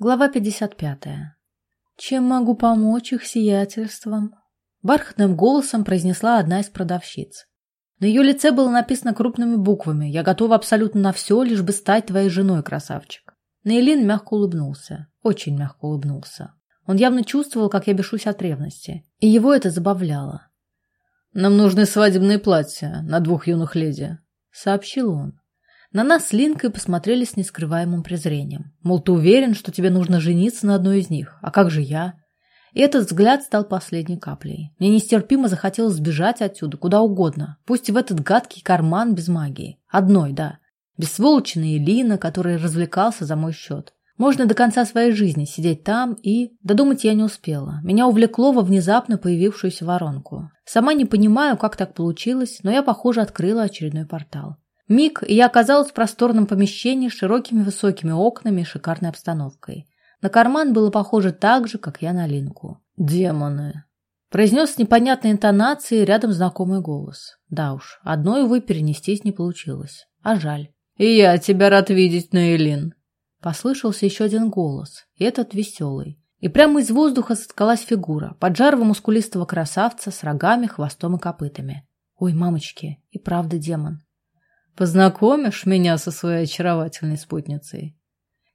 Глава 55. «Чем могу помочь их сиятельствам?» Бархатным голосом произнесла одна из продавщиц. На ее лице было написано крупными буквами «Я готова абсолютно на все, лишь бы стать твоей женой, красавчик». Нейлин мягко улыбнулся. Очень мягко улыбнулся. Он явно чувствовал, как я бешусь от ревности. И его это забавляло. «Нам нужны свадебные платья на двух юных леди», — сообщил он. На нас с Линкой посмотрели с нескрываемым презрением. Мол, ты уверен, что тебе нужно жениться на одной из них? А как же я? И этот взгляд стал последней каплей. Мне нестерпимо захотелось сбежать отсюда, куда угодно. Пусть в этот гадкий карман без магии. Одной, да. Без сволочи Элина, который развлекался за мой счет. Можно до конца своей жизни сидеть там и... Додумать я не успела. Меня увлекло во внезапно появившуюся воронку. Сама не понимаю, как так получилось, но я, похоже, открыла очередной портал. Миг, и я оказалась в просторном помещении с широкими высокими окнами и шикарной обстановкой. На карман было похоже так же, как я на Линку. «Демоны!» Произнес с непонятной интонацией рядом знакомый голос. Да уж, одной, увы, перенестись не получилось. А жаль. «И я тебя рад видеть, Наилин!» Послышался еще один голос, и этот веселый. И прямо из воздуха соткалась фигура, поджарого мускулистого красавца с рогами, хвостом и копытами. Ой, мамочки, и правда демон. Познакомишь меня со своей очаровательной спутницей?»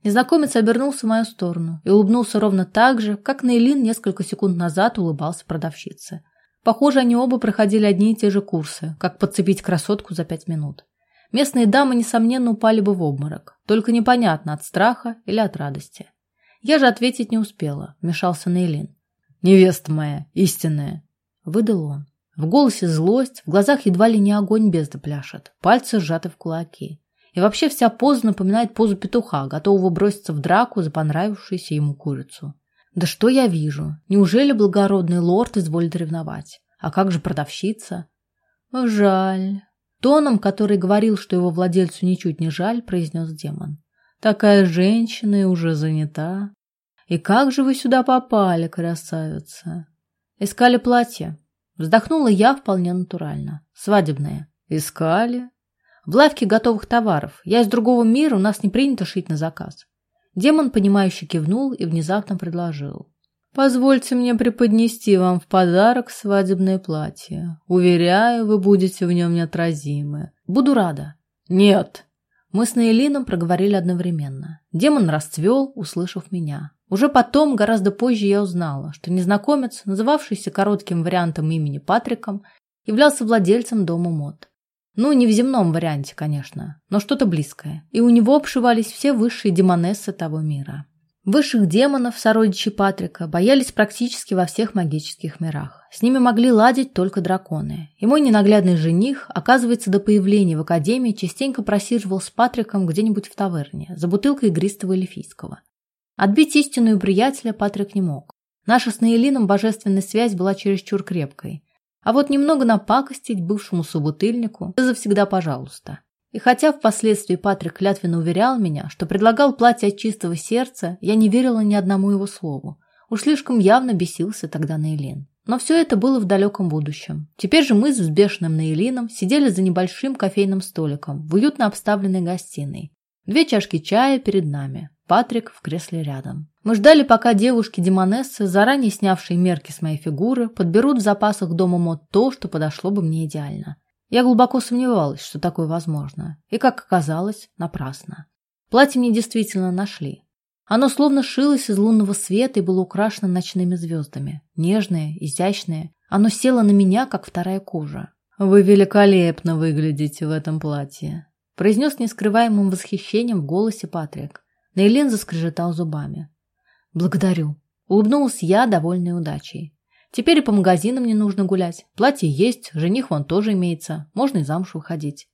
Незнакомец обернулся в мою сторону и улыбнулся ровно так же, как Нейлин несколько секунд назад улыбался продавщице. Похоже, они оба проходили одни и те же курсы, как подцепить красотку за пять минут. Местные дамы, несомненно, упали бы в обморок, только непонятно, от страха или от радости. Я же ответить не успела, вмешался Нейлин. «Невеста моя, истинная», — выдал он. В голосе злость, в глазах едва ли не огонь бездна пляшет, пальцы сжаты в кулаки. И вообще вся поза напоминает позу петуха, готового броситься в драку за понравившуюся ему курицу. Да что я вижу? Неужели благородный лорд изволит ревновать? А как же продавщица? Жаль. Тоном, который говорил, что его владельцу ничуть не жаль, произнес демон. Такая женщина и уже занята. И как же вы сюда попали, красавица? Искали платье, Вздохнула я вполне натурально. Свадебное. Искали. В лавке готовых товаров. Я из другого мира, у нас не принято шить на заказ. Демон, понимающе кивнул и внезапно предложил. «Позвольте мне преподнести вам в подарок свадебное платье. Уверяю, вы будете в нем неотразимы. Буду рада». «Нет». Мы с Наилином проговорили одновременно. Демон расцвел, услышав меня. Уже потом, гораздо позже, я узнала, что незнакомец, называвшийся коротким вариантом имени Патриком, являлся владельцем дома мод. Ну, не в земном варианте, конечно, но что-то близкое. И у него обшивались все высшие демонессы того мира. Высших демонов, сородичей Патрика, боялись практически во всех магических мирах. С ними могли ладить только драконы. И мой ненаглядный жених, оказывается, до появления в Академии частенько просиживал с Патриком где-нибудь в таверне, за бутылкой игристого эльфийского. Отбить истинную приятеля Патрик не мог. Наша с Наилином божественная связь была чересчур крепкой. А вот немного напакостить бывшему собутыльнику – это завсегда пожалуйста. И хотя впоследствии Патрик клятвенно уверял меня, что предлагал платье от чистого сердца, я не верила ни одному его слову. Уж слишком явно бесился тогда Наилин. Но все это было в далеком будущем. Теперь же мы с взбешенным Наилином сидели за небольшим кофейным столиком в уютно обставленной гостиной. Две чашки чая перед нами. Патрик в кресле рядом. Мы ждали, пока девушки-демонессы, заранее снявшие мерки с моей фигуры, подберут в запасах дома мод то, что подошло бы мне идеально. Я глубоко сомневалась, что такое возможно. И, как оказалось, напрасно. Платье мне действительно нашли. Оно словно шилось из лунного света и было украшено ночными звездами. Нежное, изящное. Оно село на меня, как вторая кожа. «Вы великолепно выглядите в этом платье», произнес нескрываемым восхищением в голосе Патрик. Нейлен заскрежетал зубами. «Благодарю». Улыбнулась я, довольной удачей. Теперь и по магазинам не нужно гулять. Платье есть, жених вон тоже имеется. Можно и замуж выходить.